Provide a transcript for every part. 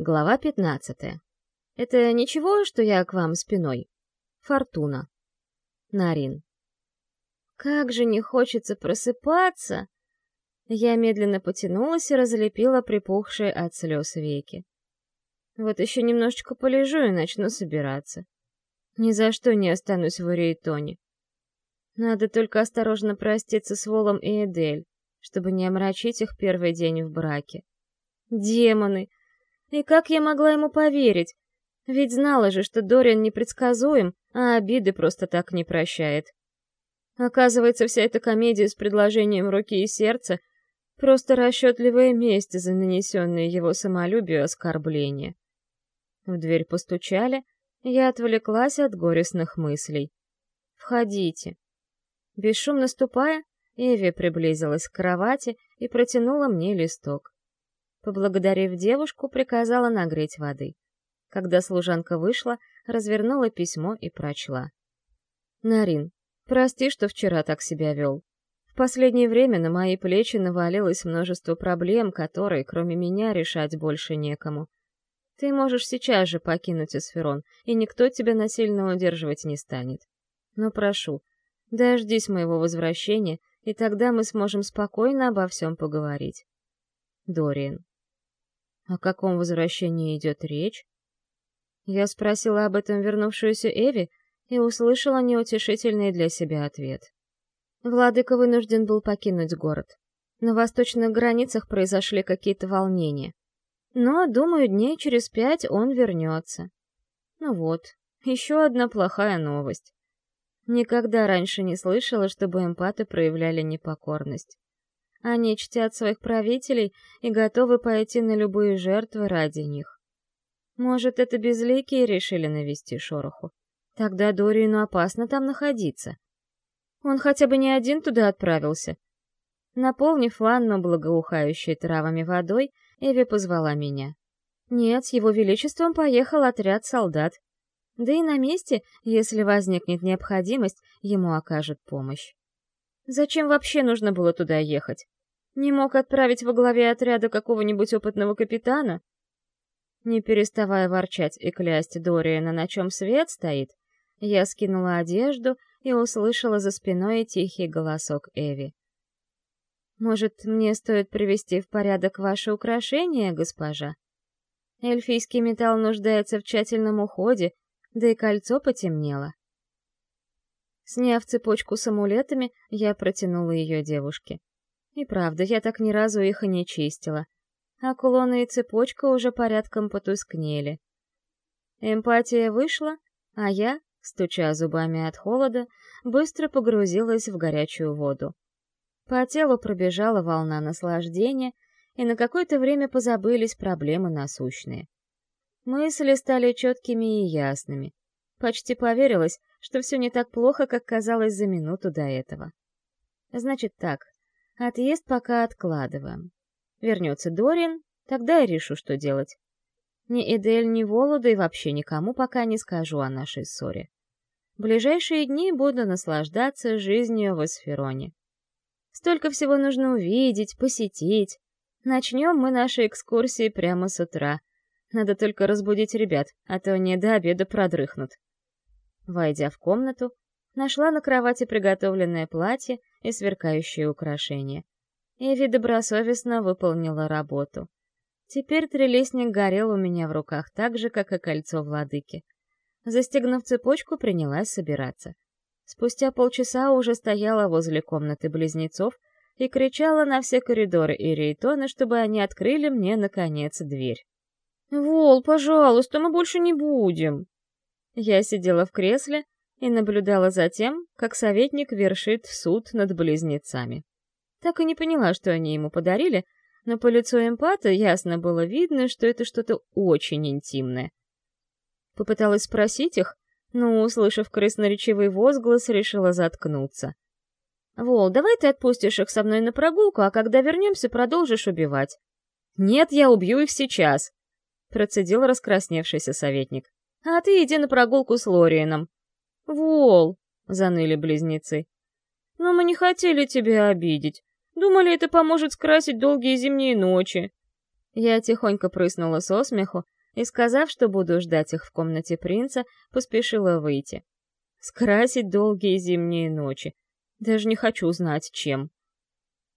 Глава 15. Это ничего, что я к вам спиной? Фортуна. Нарин. Как же не хочется просыпаться! Я медленно потянулась и разлепила припухшие от слез веки. Вот еще немножечко полежу и начну собираться. Ни за что не останусь в Урейтоне. Надо только осторожно проститься с Волом и Эдель, чтобы не омрачить их первый день в браке. Демоны! И как я могла ему поверить? Ведь знала же, что Дориан непредсказуем, а обиды просто так не прощает. Оказывается, вся эта комедия с предложением руки и сердца — просто расчетливая месть за нанесенные его самолюбию оскорбления. В дверь постучали, я отвлеклась от горестных мыслей. «Входите». Бесшумно ступая, Эви приблизилась к кровати и протянула мне листок. Поблагодарив девушку, приказала нагреть воды. Когда служанка вышла, развернула письмо и прочла. «Нарин, прости, что вчера так себя вел. В последнее время на мои плечи навалилось множество проблем, которые, кроме меня, решать больше некому. Ты можешь сейчас же покинуть Эсферон, и никто тебя насильно удерживать не станет. Но прошу, дождись моего возвращения, и тогда мы сможем спокойно обо всем поговорить. Дориан. О каком возвращении идет речь? Я спросила об этом вернувшуюся Эви и услышала неутешительный для себя ответ. Владыка вынужден был покинуть город. На восточных границах произошли какие-то волнения. Но, думаю, дней через пять он вернется. Ну вот, еще одна плохая новость. Никогда раньше не слышала, чтобы эмпаты проявляли непокорность. Они чтят своих правителей и готовы пойти на любые жертвы ради них. Может, это безликие решили навести шороху? Тогда Дориину опасно там находиться. Он хотя бы не один туда отправился. Наполнив ванну благоухающей травами водой, Эви позвала меня. Нет, с его величеством поехал отряд солдат. Да и на месте, если возникнет необходимость, ему окажут помощь. Зачем вообще нужно было туда ехать? Не мог отправить во главе отряда какого-нибудь опытного капитана? Не переставая ворчать и клясть Дориана, на чем свет стоит, я скинула одежду и услышала за спиной тихий голосок Эви. «Может, мне стоит привести в порядок ваши украшения, госпожа? Эльфийский металл нуждается в тщательном уходе, да и кольцо потемнело». Сняв цепочку с амулетами, я протянула ее девушке. И правда, я так ни разу их и не чистила. А кулоны и цепочка уже порядком потускнели. Эмпатия вышла, а я, стуча зубами от холода, быстро погрузилась в горячую воду. По телу пробежала волна наслаждения, и на какое-то время позабылись проблемы насущные. Мысли стали четкими и ясными. Почти поверилось, что все не так плохо, как казалось за минуту до этого. Значит так, отъезд пока откладываем. Вернется Дорин, тогда я решу, что делать. Ни Эдель, ни Волода и вообще никому пока не скажу о нашей ссоре. В ближайшие дни буду наслаждаться жизнью в Эсфероне. Столько всего нужно увидеть, посетить. Начнем мы наши экскурсии прямо с утра. Надо только разбудить ребят, а то не до обеда продрыхнут. Войдя в комнату, нашла на кровати приготовленное платье и сверкающие украшения. Эви добросовестно выполнила работу. Теперь трелесник горел у меня в руках так же, как и кольцо владыки. Застегнув цепочку, принялась собираться. Спустя полчаса уже стояла возле комнаты близнецов и кричала на все коридоры и рейтоны, чтобы они открыли мне, наконец, дверь. «Вол, пожалуйста, мы больше не будем!» Я сидела в кресле и наблюдала за тем, как советник вершит суд над близнецами. Так и не поняла, что они ему подарили, но по лицу эмпата ясно было видно, что это что-то очень интимное. Попыталась спросить их, но, услышав красноречивый возглас, решила заткнуться. «Вол, давай ты отпустишь их со мной на прогулку, а когда вернемся, продолжишь убивать». «Нет, я убью их сейчас», — процедил раскрасневшийся советник. А ты иди на прогулку с Лориеном. Вол, заныли близнецы. Но мы не хотели тебя обидеть. Думали, это поможет скрасить долгие зимние ночи. Я тихонько прыснула со смеху и, сказав, что буду ждать их в комнате принца, поспешила выйти. Скрасить долгие зимние ночи. Даже не хочу знать, чем.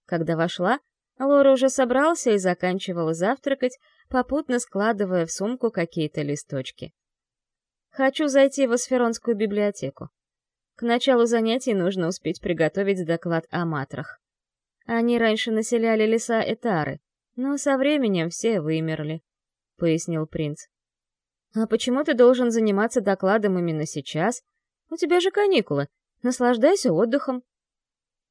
Когда вошла, Лора уже собрался и заканчивал завтракать, попутно складывая в сумку какие-то листочки. Хочу зайти в Асферонскую библиотеку. К началу занятий нужно успеть приготовить доклад о матрах. Они раньше населяли леса Этары, но со временем все вымерли, — пояснил принц. «А почему ты должен заниматься докладом именно сейчас? У тебя же каникулы. Наслаждайся отдыхом».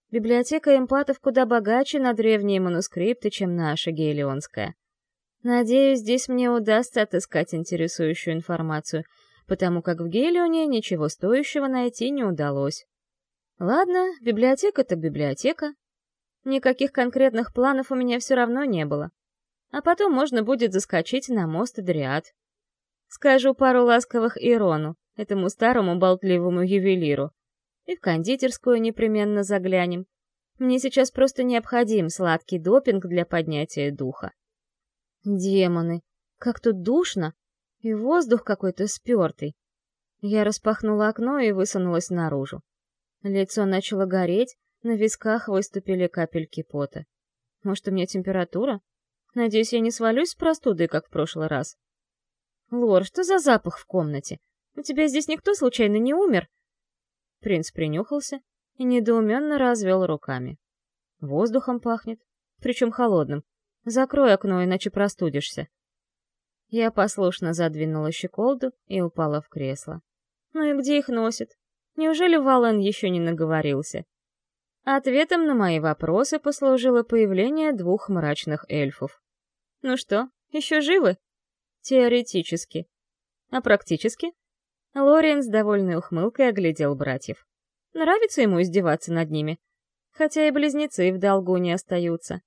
Библиотека эмпатов куда богаче на древние манускрипты, чем наша гелионская. Надеюсь, здесь мне удастся отыскать интересующую информацию, потому как в Гелионе ничего стоящего найти не удалось. Ладно, библиотека так библиотека, Никаких конкретных планов у меня все равно не было. А потом можно будет заскочить на мост Дриад. Скажу пару ласковых Ирону, этому старому болтливому ювелиру. И в кондитерскую непременно заглянем. Мне сейчас просто необходим сладкий допинг для поднятия духа. Демоны, как тут душно, и воздух какой-то спертый. Я распахнула окно и высунулась наружу. Лицо начало гореть, на висках выступили капельки пота. Может, у меня температура? Надеюсь, я не свалюсь с простудой, как в прошлый раз. Лор, что за запах в комнате? У тебя здесь никто случайно не умер? Принц принюхался и недоуменно развел руками. Воздухом пахнет, причем холодным. Закрой окно, иначе простудишься. Я послушно задвинула щеколду и упала в кресло. Ну и где их носит? Неужели Вален еще не наговорился? Ответом на мои вопросы послужило появление двух мрачных эльфов. Ну что, еще живы? Теоретически. А практически? Лориен с довольной ухмылкой оглядел братьев. Нравится ему издеваться над ними. Хотя и близнецы в долгу не остаются.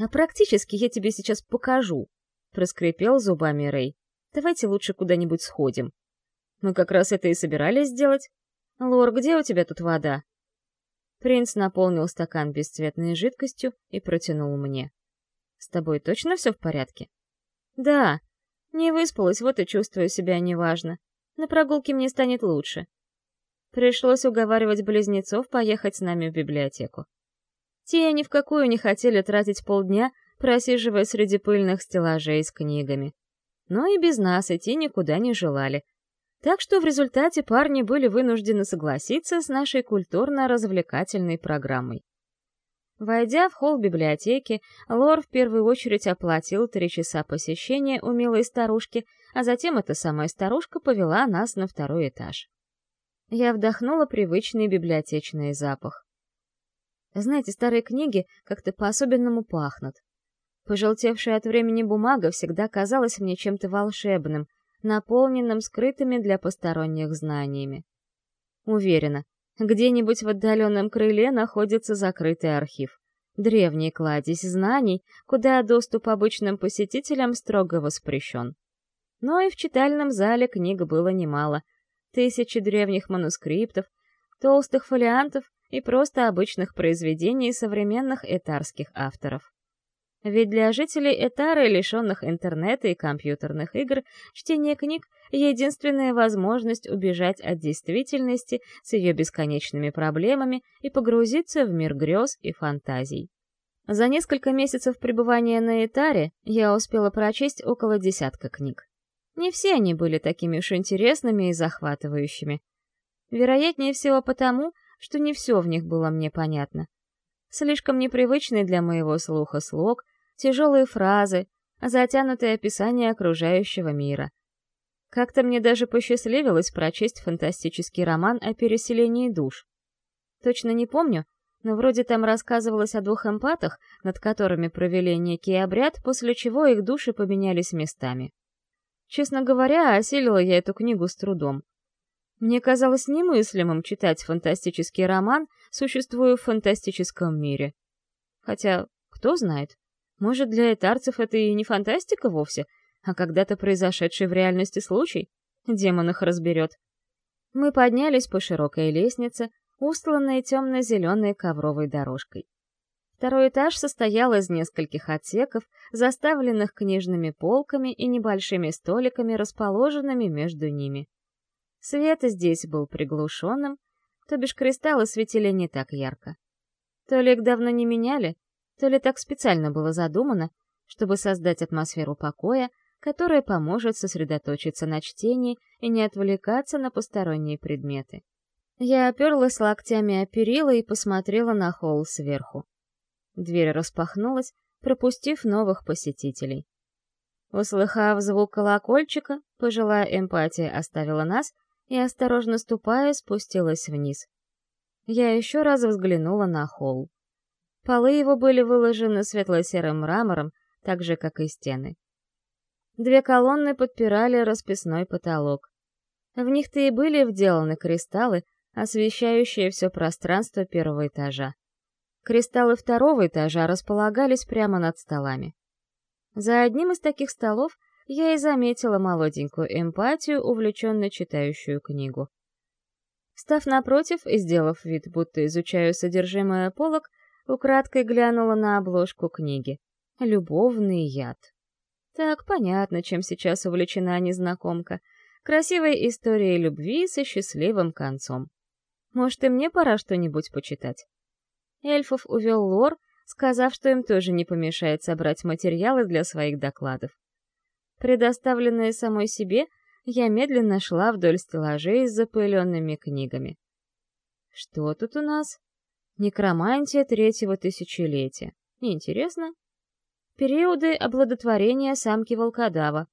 А практически я тебе сейчас покажу, проскрипел зубами Рэй. Давайте лучше куда-нибудь сходим. Мы как раз это и собирались сделать. Лор, где у тебя тут вода? Принц наполнил стакан бесцветной жидкостью и протянул мне. «С тобой точно все в порядке?» «Да. Не выспалась, вот и чувствую себя неважно. На прогулке мне станет лучше». Пришлось уговаривать близнецов поехать с нами в библиотеку. Те ни в какую не хотели тратить полдня, просиживая среди пыльных стеллажей с книгами. Но и без нас идти никуда не желали, так что в результате парни были вынуждены согласиться с нашей культурно-развлекательной программой. Войдя в холл библиотеки, Лор в первую очередь оплатил три часа посещения у милой старушки, а затем эта самая старушка повела нас на второй этаж. Я вдохнула привычный библиотечный запах. Знаете, старые книги как-то по-особенному пахнут. Пожелтевшая от времени бумага всегда казалась мне чем-то волшебным, наполненном скрытыми для посторонних знаниями. Уверена, где-нибудь в отдаленном крыле находится закрытый архив. Древний кладезь знаний, куда доступ обычным посетителям строго воспрещен. Но и в читальном зале книг было немало. Тысячи древних манускриптов, толстых фолиантов и просто обычных произведений современных этарских авторов. Ведь для жителей Этары, лишенных интернета и компьютерных игр, чтение книг — единственная возможность убежать от действительности с ее бесконечными проблемами и погрузиться в мир грез и фантазий. За несколько месяцев пребывания на Этаре я успела прочесть около десятка книг. Не все они были такими уж интересными и захватывающими. Вероятнее всего потому, что не все в них было мне понятно. Слишком непривычный для моего слуха слог — тяжелые фразы, затянутые описания окружающего мира. Как-то мне даже посчастливилось прочесть фантастический роман о переселении душ. Точно не помню, но вроде там рассказывалось о двух эмпатах, над которыми провели некий обряд, после чего их души поменялись местами. Честно говоря, осилила я эту книгу с трудом. Мне казалось немыслимым читать фантастический роман, существуя в фантастическом мире. Хотя, кто знает, может, для этарцев это и не фантастика вовсе, а когда-то произошедший в реальности случай? Демон их разберет. Мы поднялись по широкой лестнице, устланной темно-зеленой ковровой дорожкой. Второй этаж состоял из нескольких отсеков, заставленных книжными полками и небольшими столиками, расположенными между ними. Свет здесь был приглушенным, то бишь кристаллы светили не так ярко. То ли их давно не меняли, то ли так специально было задумано, чтобы создать атмосферу покоя, которая поможет сосредоточиться на чтении и не отвлекаться на посторонние предметы. Я оперлась локтями о перила и посмотрела на холл сверху. Дверь распахнулась, пропустив новых посетителей. Услыхав звук колокольчика, пожилая эмпатия оставила нас и, осторожно ступая, спустилась вниз. Я еще раз взглянула на холл. Полы его были выложены светло-серым мрамором, так же, как и стены. Две колонны подпирали расписной потолок. В них-то и были вделаны кристаллы, освещающие все пространство первого этажа. Кристаллы второго этажа располагались прямо над столами. За одним из таких столов я и заметила молоденькую эмпатию, увлеченно читающую книгу. Став напротив и сделав вид, будто изучаю содержимое полок, украдкой глянула на обложку книги. «Любовный яд». Так, понятно, чем сейчас увлечена незнакомка. Красивой историей любви со счастливым концом. Может, и мне пора что-нибудь почитать? Эльфов увел Лор, сказав, что им тоже не помешает собрать материалы для своих докладов. Предоставленная самой себе, я медленно шла вдоль стеллажей с запыленными книгами. Что тут у нас? Некромантия третьего тысячелетия. Интересно. Периоды обладотворения самки волкодава.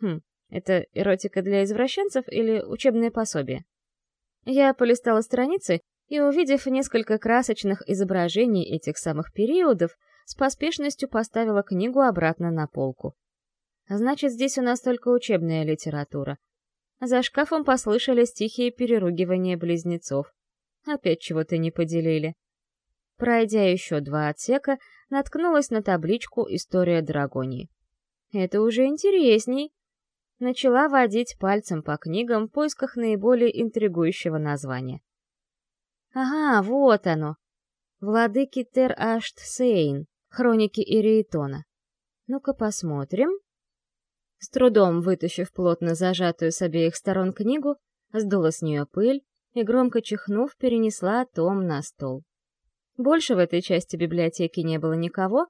Хм, это эротика для извращенцев или учебное пособие? Я полистала страницы и, увидев несколько красочных изображений этих самых периодов, с поспешностью поставила книгу обратно на полку. Значит, здесь у нас только учебная литература. За шкафом послышались тихие переругивания близнецов. Опять чего-то не поделили. Пройдя еще два отсека, наткнулась на табличку «История Драгонии». Это уже интересней. Начала водить пальцем по книгам в поисках наиболее интригующего названия. Ага, вот оно. Владыки Тер-Ашт-Сейн. Хроники Ириэтона. Ну-ка посмотрим. С трудом вытащив плотно зажатую с обеих сторон книгу, сдула с нее пыль и, громко чихнув, перенесла том на стол. Больше в этой части библиотеки не было никого,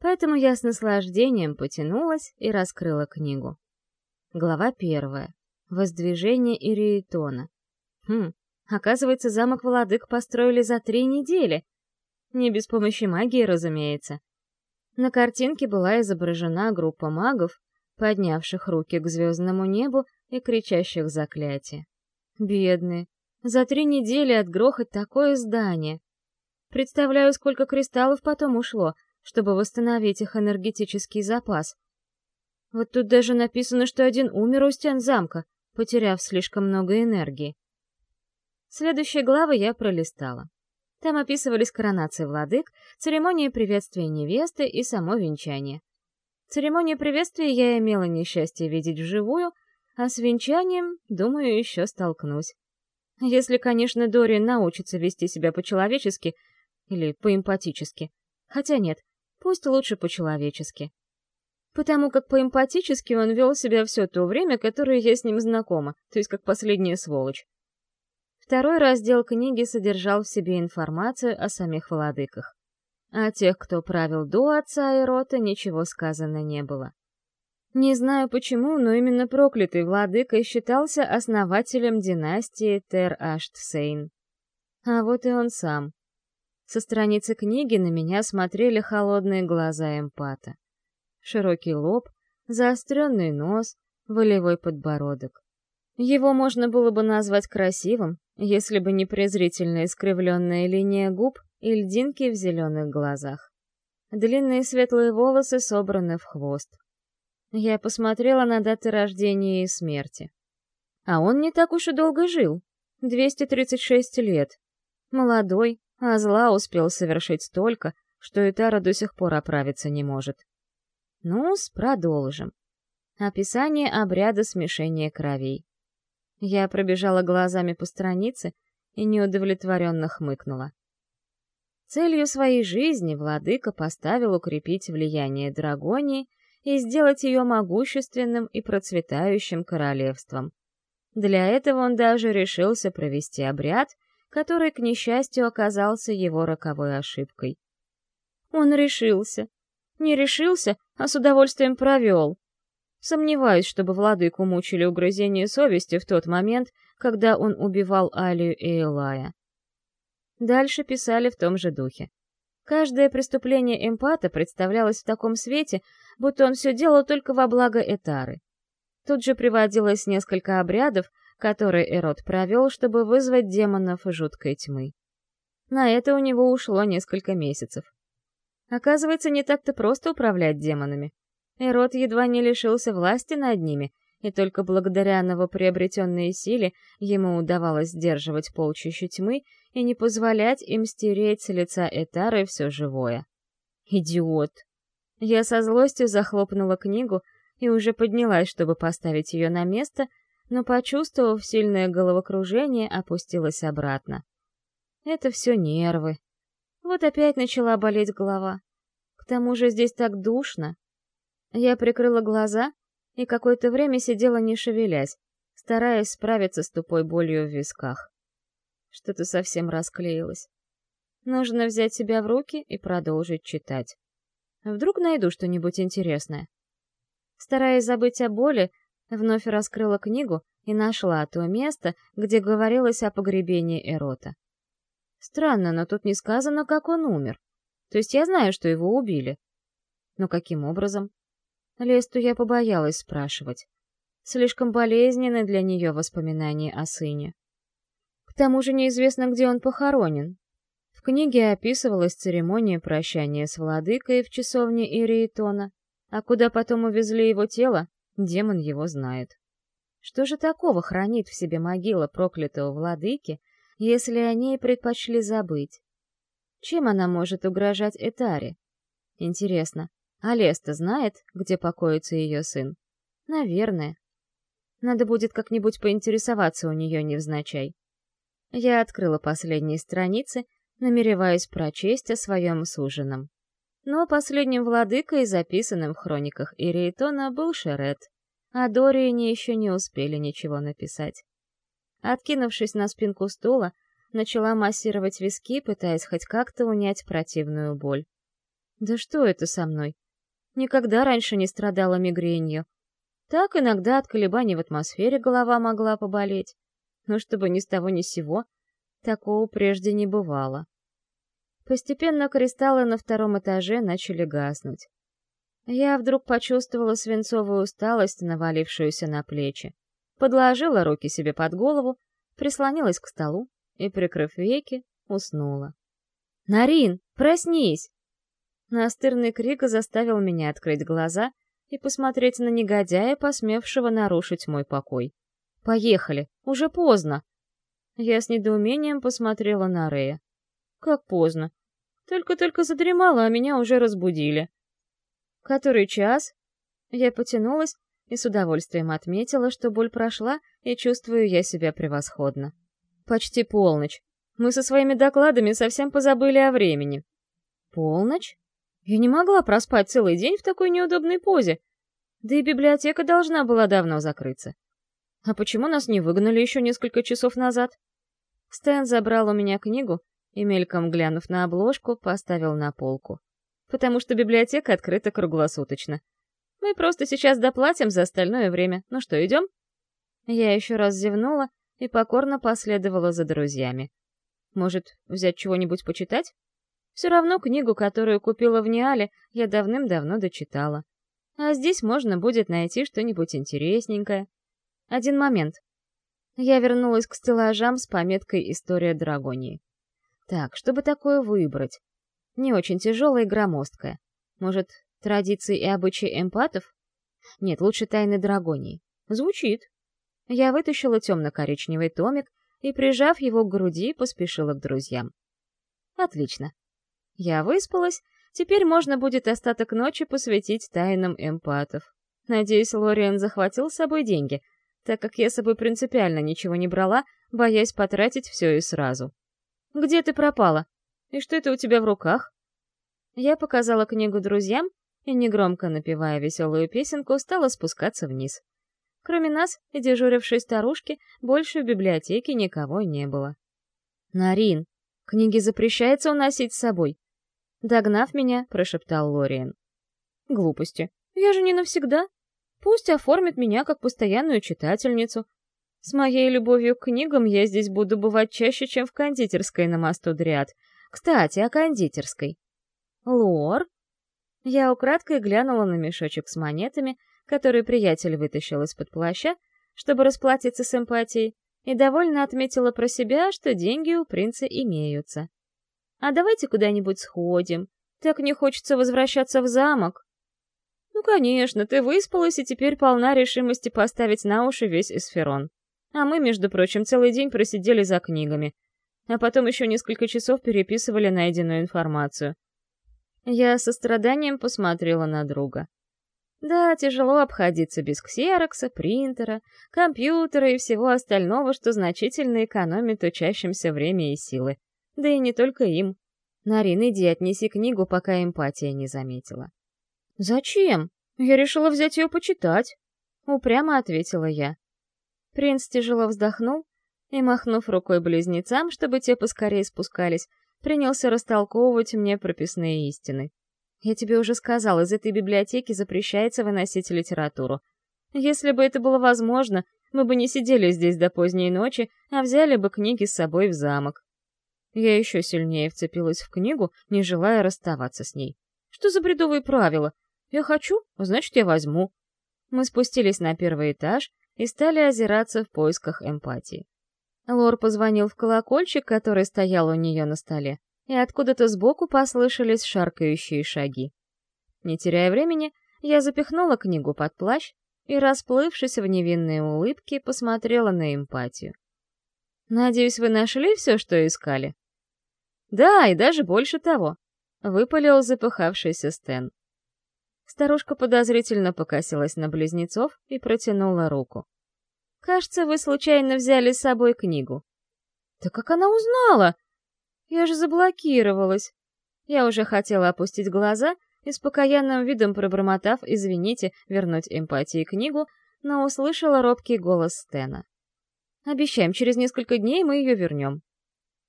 поэтому я с наслаждением потянулась и раскрыла книгу. Глава первая. Воздвижение Ириэтона. Хм, Оказывается, замок Владык построили за три недели. Не без помощи магии, разумеется. На картинке была изображена группа магов, поднявших руки к звездному небу и кричащих заклятия. Бедные. За три недели отгрохать такое здание. Представляю, сколько кристаллов потом ушло, чтобы восстановить их энергетический запас. Вот тут даже написано, что один умер у стен замка, потеряв слишком много энергии. Следующие главы я пролистала. Там описывались коронации владык, церемонии приветствия невесты и само венчание. Церемонию приветствия я имела несчастье видеть вживую, а с венчанием, думаю, еще столкнусь. Если, конечно, Дори научится вести себя по-человечески или по-эмпатически. Хотя нет, пусть лучше по-человечески. Потому как по-эмпатически он вел себя все то время, которое я с ним знакома, то есть как последняя сволочь. Второй раздел книги содержал в себе информацию о самих владыках. О тех, кто правил до отца Эрота, ничего сказано не было. Не знаю почему, но именно проклятый владыка считался основателем династии Тер-Ашт-Сейн. А вот и он сам. Со страницы книги на меня смотрели холодные глаза эмпата. Широкий лоб, заостренный нос, волевой подбородок. Его можно было бы назвать красивым, если бы не презрительно искривленная линия губ и льдинки в зеленых глазах. Длинные светлые волосы собраны в хвост. Я посмотрела на даты рождения и смерти. А он не так уж и долго жил. 236 лет. Молодой, а зла успел совершить столько, что и Тара до сих пор оправиться не может. ну продолжим. Описание обряда смешения кровей. Я пробежала глазами по странице и неудовлетворенно хмыкнула. Целью своей жизни владыка поставил укрепить влияние Драгонии и сделать ее могущественным и процветающим королевством. Для этого он даже решился провести обряд, который, к несчастью, оказался его роковой ошибкой. Он решился. Не решился, а с удовольствием провел. Сомневаюсь, чтобы владыку мучили угрызения совести в тот момент, когда он убивал Алию и Элая. Дальше писали в том же духе. Каждое преступление эмпата представлялось в таком свете, будто он все делал только во благо Этары. Тут же приводилось несколько обрядов, которые Эрот провел, чтобы вызвать демонов жуткой тьмы. На это у него ушло несколько месяцев. Оказывается, не так-то просто управлять демонами. Эрот едва не лишился власти над ними, и только благодаря новоприобретенной силе ему удавалось сдерживать полчища тьмы и не позволять им стереть с лица Этары все живое. Идиот! Я со злостью захлопнула книгу и уже поднялась, чтобы поставить ее на место, но, почувствовав сильное головокружение, опустилась обратно. Это все нервы. Вот опять начала болеть голова. К тому же здесь так душно. Я прикрыла глаза и какое-то время сидела не шевелясь, стараясь справиться с тупой болью в висках. Что-то совсем расклеилось. Нужно взять себя в руки и продолжить читать. Вдруг найду что-нибудь интересное. Стараясь забыть о боли, вновь раскрыла книгу и нашла то место, где говорилось о погребении Эрота. Странно, но тут не сказано, как он умер. То есть я знаю, что его убили. Но каким образом? Лесту я побоялась спрашивать. Слишком болезненны для нее воспоминания о сыне. Тому же неизвестно, где он похоронен. В книге описывалась церемония прощания с владыкой в часовне Ириетона, а куда потом увезли его тело, демон его знает. Что же такого хранит в себе могила проклятого владыки, если они предпочли забыть? Чем она может угрожать Этаре? Интересно, а Леста знает, где покоится ее сын? Наверное. Надо будет как-нибудь поинтересоваться у нее невзначай. Я открыла последние страницы, намереваясь прочесть о своем суженом. Но последним владыкой, записанным в хрониках Ирейтона, был Шерет, а Дориане еще не успели ничего написать. Откинувшись на спинку стула, начала массировать виски, пытаясь хоть как-то унять противную боль. Да что это со мной? Никогда раньше не страдала мигренью. Так иногда от колебаний в атмосфере голова могла поболеть. Но чтобы ни с того ни сего, такого прежде не бывало. Постепенно кристаллы на втором этаже начали гаснуть. Я вдруг почувствовала свинцовую усталость, навалившуюся на плечи. Подложила руки себе под голову, прислонилась к столу и, прикрыв веки, уснула. «Нарин, проснись!» Настырный крик заставил меня открыть глаза и посмотреть на негодяя, посмевшего нарушить мой покой. «Поехали, уже поздно!» Я с недоумением посмотрела на Рея. «Как поздно? Только-только задремала, а меня уже разбудили». «Который час?» Я потянулась и с удовольствием отметила, что боль прошла, и чувствую я себя превосходно. «Почти полночь. Мы со своими докладами совсем позабыли о времени». «Полночь? Я не могла проспать целый день в такой неудобной позе. Да и библиотека должна была давно закрыться. А почему нас не выгнали еще несколько часов назад?» Стэн забрал у меня книгу и, мельком глянув на обложку, поставил на полку потому что библиотека открыта круглосуточно. Мы просто сейчас доплатим за остальное время. Ну что, идем?» Я еще раз зевнула и покорно последовала за друзьями. «Может, взять чего-нибудь почитать?» Все равно книгу, которую купила в Ниале, я давным-давно дочитала. А здесь можно будет найти что-нибудь интересненькое. Один момент. Я вернулась к стеллажам с пометкой «История Драгонии». Так, чтобы такое выбрать? Не очень тяжелая и громоздкая. Может, традиции и обычаи эмпатов? Нет, лучше тайны драгонии. Звучит. Я вытащила темно-коричневый томик и, прижав его к груди, поспешила к друзьям. Отлично. Я выспалась, теперь можно будет остаток ночи посвятить тайнам эмпатов. Надеюсь, Лориан захватил с собой деньги, так как я с собой принципиально ничего не брала, боясь потратить все и сразу. «Где ты пропала?» И что это у тебя в руках?» Я показала книгу друзьям и, негромко напевая веселую песенку, стала спускаться вниз. Кроме нас и дежурившей старушки, больше в библиотеке никого не было. «Нарин, книги запрещается уносить с собой!» Догнав меня, прошептал Лориен. «Глупости. Я же не навсегда. Пусть оформит меня как постоянную читательницу. С моей любовью к книгам я здесь буду бывать чаще, чем в кондитерской на мосту Дриад. Кстати, о кондитерской. Лор?» Я украдкой глянула на мешочек с монетами, который приятель вытащил из-под плаща, чтобы расплатиться с эмпатией, и довольно отметила про себя, что деньги у принца имеются. «А давайте куда-нибудь сходим. Так не хочется возвращаться в замок». «Ну, конечно, ты выспалась и теперь полна решимости поставить на уши весь эсферон. А мы, между прочим, целый день просидели за книгами, а потом еще несколько часов переписывали найденную информацию». Я со страданием посмотрела на друга. Да, тяжело обходиться без ксерокса, принтера, компьютера и всего остального, что значительно экономит учащимся время и силы. Да и не только им. Нарин, иди отнеси книгу, пока эмпатия не заметила. «Зачем? Я решила взять ее почитать», — упрямо ответила я. Принц тяжело вздохнул и, махнув рукой близнецам, чтобы те поскорее спускались, принялся растолковывать мне прописные истины. Я тебе уже сказал, из этой библиотеки запрещается выносить литературу. Если бы это было возможно, мы бы не сидели здесь до поздней ночи, а взяли бы книги с собой в замок. Я еще сильнее вцепилась в книгу, не желая расставаться с ней. Что за бредовые правила? Я хочу, значит, я возьму. Мы спустились на первый этаж и стали озираться в поисках эмпатии. Лор позвонил в колокольчик, который стоял у нее на столе и откуда-то сбоку послышались шаркающие шаги. Не теряя времени, я запихнула книгу под плащ и, расплывшись в невинные улыбки, посмотрела на эмпатию. «Надеюсь, вы нашли все, что искали?» «Да, и даже больше того», — выпалил запыхавшийся Стэн. Старушка подозрительно покосилась на близнецов и протянула руку. «Кажется, вы случайно взяли с собой книгу». «Да как она узнала?» Я же заблокировалась. Я уже хотела опустить глаза и с покаянным видом пробормотав «извините, вернуть эмпатии книгу», но услышала робкий голос Стена. «Обещаем, через несколько дней мы ее вернем».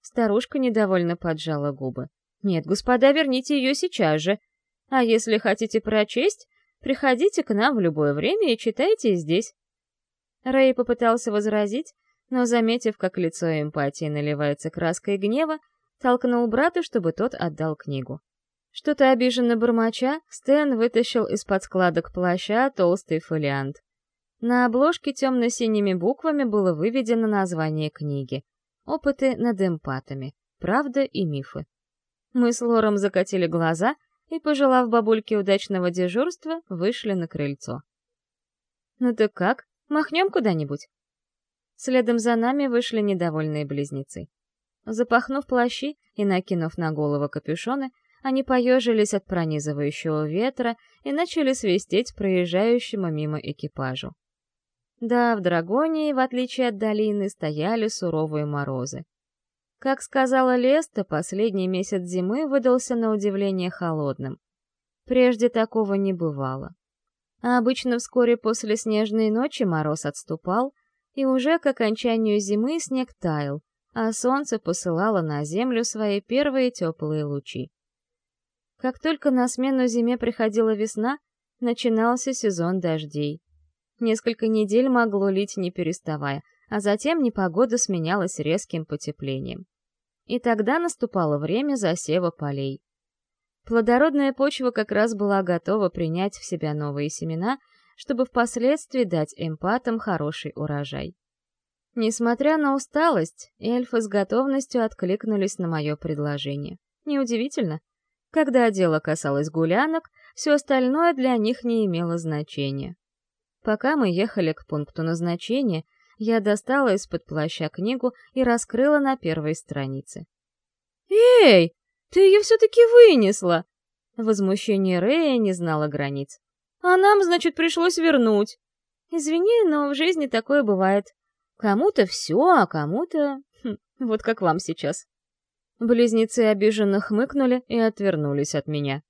Старушка недовольно поджала губы. «Нет, господа, верните ее сейчас же. А если хотите прочесть, приходите к нам в любое время и читайте здесь». Рэй попытался возразить, но, заметив, как лицо эмпатии наливается краской гнева, толкнул брата, чтобы тот отдал книгу. Что-то обиженно бормоча, Стэн вытащил из-под складок плаща толстый фолиант. На обложке темно-синими буквами было выведено название книги «Опыты над эмпатами. Правда и мифы». Мы с Лором закатили глаза и, пожелав бабульке удачного дежурства, вышли на крыльцо. «Ну так как? Махнем куда-нибудь?» Следом за нами вышли недовольные близнецы. Запахнув плащи и накинув на голову капюшоны, они поежились от пронизывающего ветра и начали свистеть проезжающему мимо экипажу. Да, в Драгонии, в отличие от долины, стояли суровые морозы. Как сказала Леста, последний месяц зимы выдался на удивление холодным. Прежде такого не бывало. А обычно вскоре после снежной ночи мороз отступал, и уже к окончанию зимы снег таял, а солнце посылало на землю свои первые теплые лучи. Как только на смену зиме приходила весна, начинался сезон дождей. Несколько недель могло лить не переставая, а затем непогода сменялась резким потеплением. И тогда наступало время засева полей. Плодородная почва как раз была готова принять в себя новые семена, чтобы впоследствии дать эмпатам хороший урожай. Несмотря на усталость, эльфы с готовностью откликнулись на мое предложение. Неудивительно. Когда дело касалось гулянок, все остальное для них не имело значения. Пока мы ехали к пункту назначения, я достала из-под плаща книгу и раскрыла на первой странице. «Эй, ты ее все-таки вынесла!» Возмущение Рэя не знало границ. «А нам, значит, пришлось вернуть!» «Извини, но в жизни такое бывает», Кому-то все, а кому-то... Хм, вот как вам сейчас. Близнецы обиженно хмыкнули и отвернулись от меня.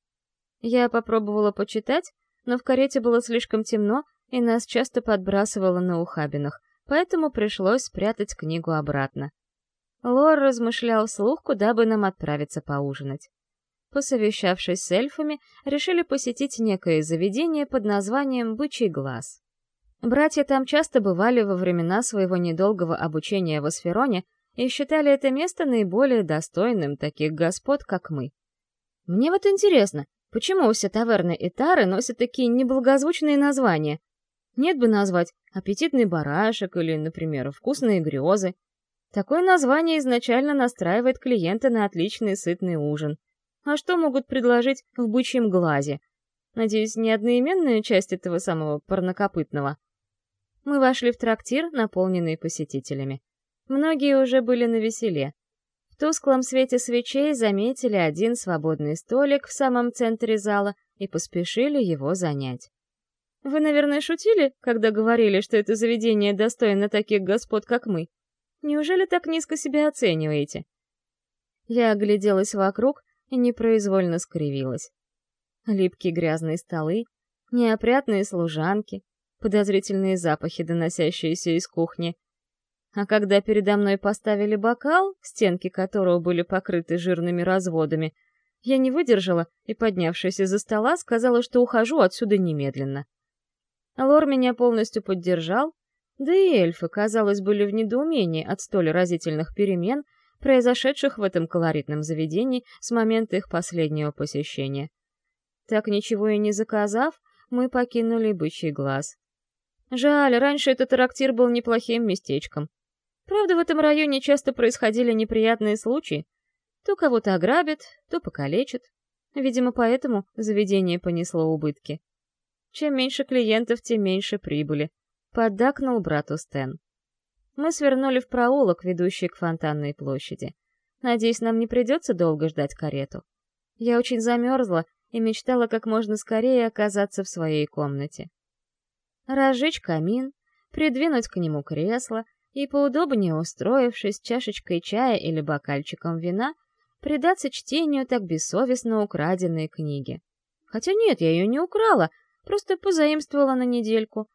Я попробовала почитать, но в карете было слишком темно, и нас часто подбрасывало на ухабинах, поэтому пришлось спрятать книгу обратно. Лор размышлял вслух, куда бы нам отправиться поужинать. Посовещавшись с эльфами, решили посетить некое заведение под названием «Бычий глаз». Братья там часто бывали во времена своего недолгого обучения в Асфероне и считали это место наиболее достойным таких господ, как мы. Мне вот интересно, почему все таверны и тары носят такие неблагозвучные названия? Нет бы назвать «аппетитный барашек» или, например, «вкусные грезы». Такое название изначально настраивает клиента на отличный сытный ужин. А что могут предложить в бычьем глазе? Надеюсь, не одноименная часть этого самого парнокопытного. Мы вошли в трактир, наполненный посетителями. Многие уже были на веселе. В тусклом свете свечей заметили один свободный столик в самом центре зала и поспешили его занять. Вы, наверное, шутили, когда говорили, что это заведение достойно таких господ, как мы? Неужели так низко себя оцениваете? Я огляделась вокруг и непроизвольно скривилась. Липкие грязные столы, неопрятные служанки, подозрительные запахи, доносящиеся из кухни. А когда передо мной поставили бокал, стенки которого были покрыты жирными разводами, я не выдержала и, поднявшись из-за стола, сказала, что ухожу отсюда немедленно. Лор меня полностью поддержал, да и эльфы, казалось, были в недоумении от столь разительных перемен, произошедших в этом колоритном заведении с момента их последнего посещения. Так ничего и не заказав, мы покинули бычий глаз. Жаль, раньше этот трактир был неплохим местечком. Правда, в этом районе часто происходили неприятные случаи. То кого-то ограбят, то покалечат. Видимо, поэтому заведение понесло убытки. Чем меньше клиентов, тем меньше прибыли. Поддакнул брату Стэн. Мы свернули в проулок, ведущий к фонтанной площади. Надеюсь, нам не придется долго ждать карету. Я очень замерзла и мечтала как можно скорее оказаться в своей комнате. Разжечь камин, придвинуть к нему кресло и, поудобнее устроившись чашечкой чая или бокальчиком вина, предаться чтению так бессовестно украденной книги. Хотя нет, я ее не украла, просто позаимствовала на недельку,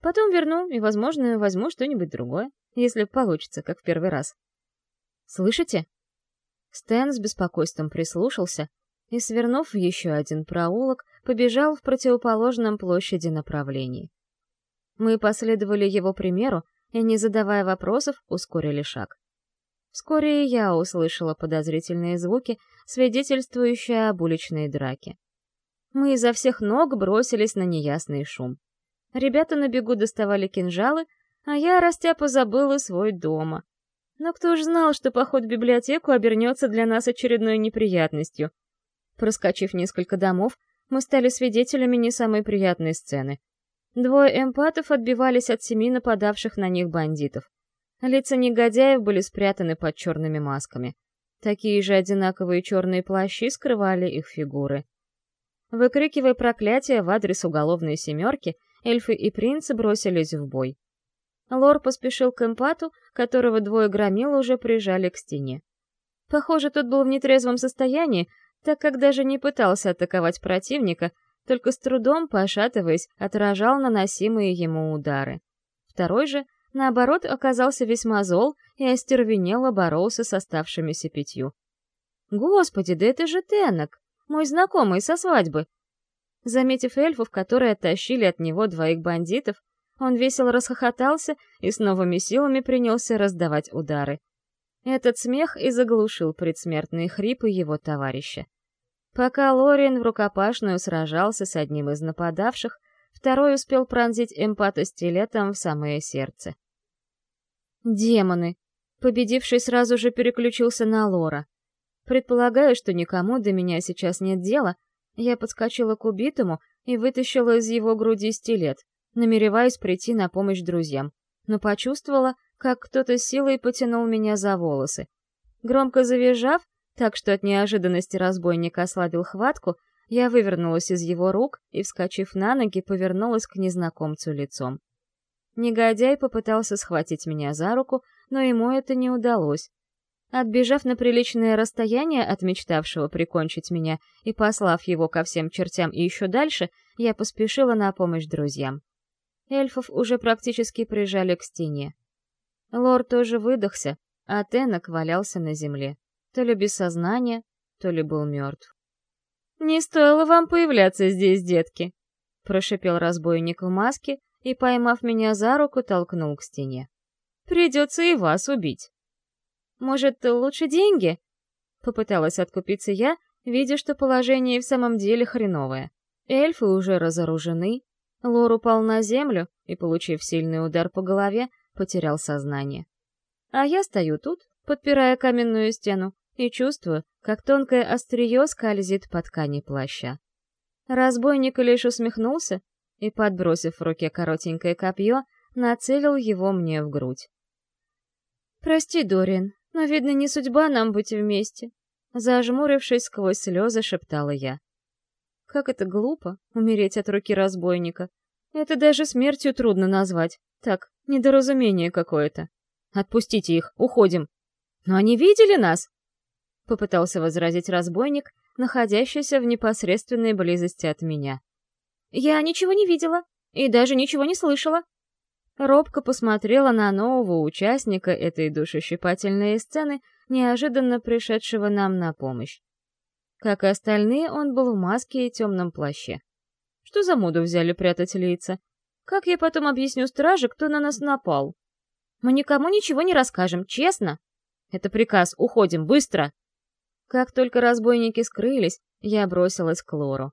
Потом верну и, возможно, возьму что-нибудь другое, если получится, как в первый раз. Слышите? Стэн с беспокойством прислушался и, свернув еще один проулок, побежал в противоположном площади направлении. Мы последовали его примеру и, не задавая вопросов, ускорили шаг. Вскоре я услышала подозрительные звуки, свидетельствующие об уличной драке. Мы изо всех ног бросились на неясный шум. Ребята на бегу доставали кинжалы, а я, растяпа, забыла свой дома. Но кто ж знал, что поход в библиотеку обернется для нас очередной неприятностью. Проскочив несколько домов, мы стали свидетелями не самой приятной сцены. Двое эмпатов отбивались от семи нападавших на них бандитов. Лица негодяев были спрятаны под черными масками. Такие же одинаковые черные плащи скрывали их фигуры. Выкрикивая проклятия в адрес уголовной семерки, эльфы и принцы бросились в бой. Лор поспешил к эмпату, которого двое громил уже прижали к стене. Похоже, тот был в нетрезвом состоянии, так как даже не пытался атаковать противника, только с трудом, пошатываясь, отражал наносимые ему удары. Второй же, наоборот, оказался весьма зол и остервенело боролся с оставшимися пятью. «Господи, да это же Теннок, мой знакомый со свадьбы!» Заметив эльфов, которые оттащили от него двоих бандитов, он весело расхохотался и с новыми силами принялся раздавать удары. Этот смех и заглушил предсмертные хрипы его товарища. Пока Лориен в рукопашную сражался с одним из нападавших, второй успел пронзить эмпата стилетом в самое сердце. «Демоны!» Победивший сразу же переключился на Лора. Предполагаю, что никому до меня сейчас нет дела, я подскочила к убитому и вытащила из его груди стилет, намереваясь прийти на помощь друзьям, но почувствовала, как кто-то силой потянул меня за волосы. Громко завизжав, так что от неожиданности разбойник ослабил хватку, я вывернулась из его рук и, вскочив на ноги, повернулась к незнакомцу лицом. Негодяй попытался схватить меня за руку, но ему это не удалось. Отбежав на приличное расстояние от мечтавшего прикончить меня и послав его ко всем чертям и еще дальше, я поспешила на помощь друзьям. Эльфов уже практически прижали к стене. Лор тоже выдохся, а Тенок валялся на земле. То ли без сознания, то ли был мертв. «Не стоило вам появляться здесь, детки!» — прошипел разбойник в маске и, поймав меня за руку, толкнул к стене. «Придется и вас убить!» «Может, лучше деньги?» — попыталась откупиться я, видя, что положение в самом деле хреновое. Эльфы уже разоружены, Лор упал на землю и, получив сильный удар по голове, потерял сознание. А я стою тут, подпирая каменную стену, и чувствую, как тонкое острие скользит по ткани плаща. Разбойник лишь усмехнулся и, подбросив в руке коротенькое копье, нацелил его мне в грудь. «Прости, Дориан, но, видно, не судьба нам быть вместе», зажмурившись сквозь слезы, шептала я. Как это глупо, умереть от руки разбойника. Это даже смертью трудно назвать. Так, недоразумение какое-то. Отпустите их, уходим. Но они видели нас? Попытался возразить разбойник, находящийся в непосредственной близости от меня. Я ничего не видела и даже ничего не слышала. Робко посмотрела на нового участника этой душещипательной сцены, неожиданно пришедшего нам на помощь. Как и остальные, он был в маске и темном плаще. Что за моду взяли прятать лица? Как я потом объясню страже, кто на нас напал? Мы никому ничего не расскажем, честно. Это приказ, уходим, быстро! Как только разбойники скрылись, я бросилась к Лору.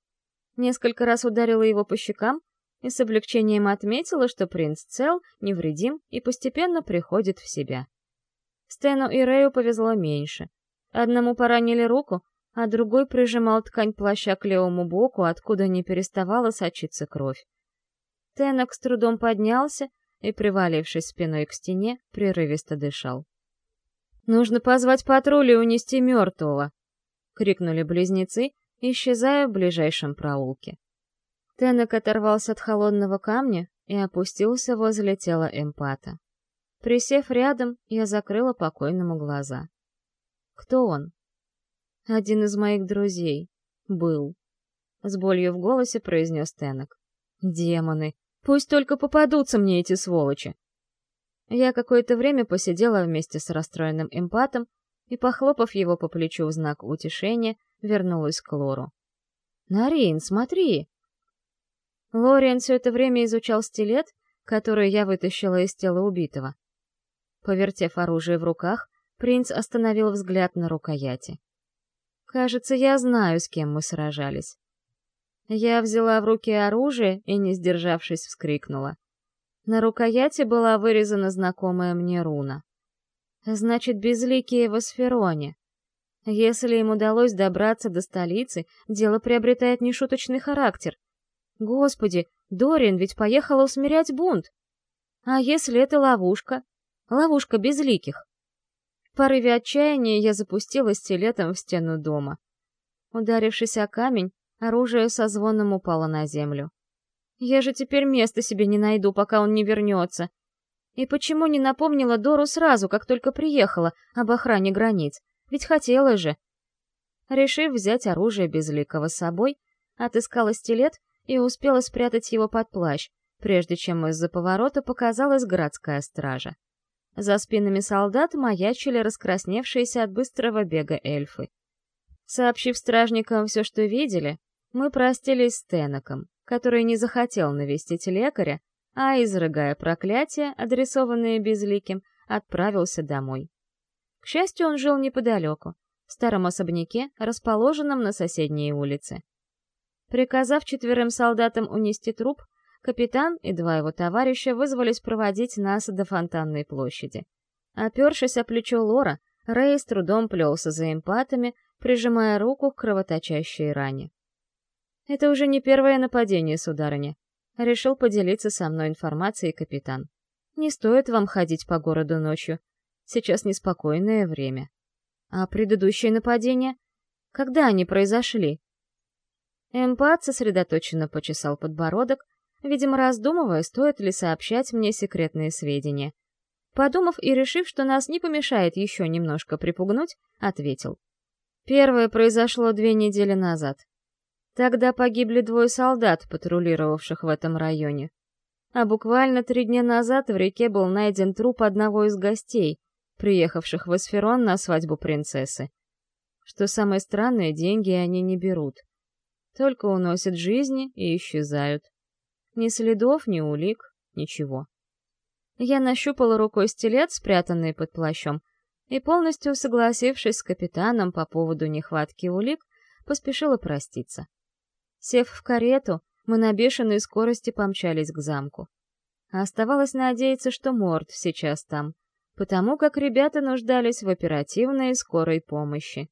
Несколько раз ударила его по щекам и с облегчением отметила, что принц цел, невредим и постепенно приходит в себя. Стэну и Рэю повезло меньше. Одному поранили руку, а другой прижимал ткань плаща к левому боку, откуда не переставала сочиться кровь. Тенок с трудом поднялся и, привалившись спиной к стене, прерывисто дышал. «Нужно позвать патруль и унести мертвого!» — крикнули близнецы, исчезая в ближайшем проулке. Тенок оторвался от холодного камня и опустился возле тела эмпата. Присев рядом, я закрыла покойному глаза. Кто он? Один из моих друзей. Был. С болью в голосе произнес Тенок. Демоны. Пусть только попадутся мне эти сволочи. Я какое-то время посидела вместе с расстроенным эмпатом и, похлопав его по плечу в знак утешения, вернулась к Лору. «Нарин, смотри!» Лориан все это время изучал стилет, который я вытащила из тела убитого. Повертев оружие в руках, принц остановил взгляд на рукояти. Кажется, я знаю, с кем мы сражались. Я взяла в руки оружие и, не сдержавшись, вскрикнула. На рукояти была вырезана знакомая мне руна. Значит, безликие в Асфероне. Если им удалось добраться до столицы, дело приобретает нешуточный характер. Господи, Дорин ведь поехала усмирять бунт. А если это ловушка? Ловушка безликих. В порыве отчаяния я запустила стилетом в стену дома. Ударившись о камень, оружие со звоном упало на землю. Я же теперь места себе не найду, пока он не вернется. И почему не напомнила Дору сразу, как только приехала, об охране границ? Ведь хотела же. Решив взять оружие безликого с собой, отыскала стилет и успела спрятать его под плащ, прежде чем из-за поворота показалась городская стража. За спинами солдат маячили раскрасневшиеся от быстрого бега эльфы. Сообщив стражникам все, что видели, мы простились с Теноком, который не захотел навестить лекаря, а, изрыгая проклятия, адресованные безликим, отправился домой. К счастью, он жил неподалеку, в старом особняке, расположенном на соседней улице. Приказав четверым солдатам унести труп, Капитан и два его товарища вызвались проводить нас до фонтанной площади. Опершись о плечо Лора, Рэй с трудом плелся за эмпатами, прижимая руку к кровоточащей ране. «Это уже не первое нападение, сударыня», — решил поделиться со мной информацией капитан. «Не стоит вам ходить по городу ночью. Сейчас неспокойное время». «А предыдущие нападения? Когда они произошли?» Эмпат сосредоточенно почесал подбородок, видимо, раздумывая, стоит ли сообщать мне секретные сведения. Подумав и решив, что нас не помешает еще немножко припугнуть, ответил. Первое произошло две недели назад. Тогда погибли двое солдат, патрулировавших в этом районе. А буквально три дня назад в реке был найден труп одного из гостей, приехавших в Эсферон на свадьбу принцессы. Что самое странное, деньги они не берут. Только уносят жизни и исчезают. Ни следов, ни улик, ничего. Я нащупала рукой стилет, спрятанный под плащом, и, полностью согласившись с капитаном по поводу нехватки улик, поспешила проститься. Сев в карету, мы на бешеной скорости помчались к замку. Оставалось надеяться, что Морд сейчас там, потому как ребята нуждались в оперативной и скорой помощи.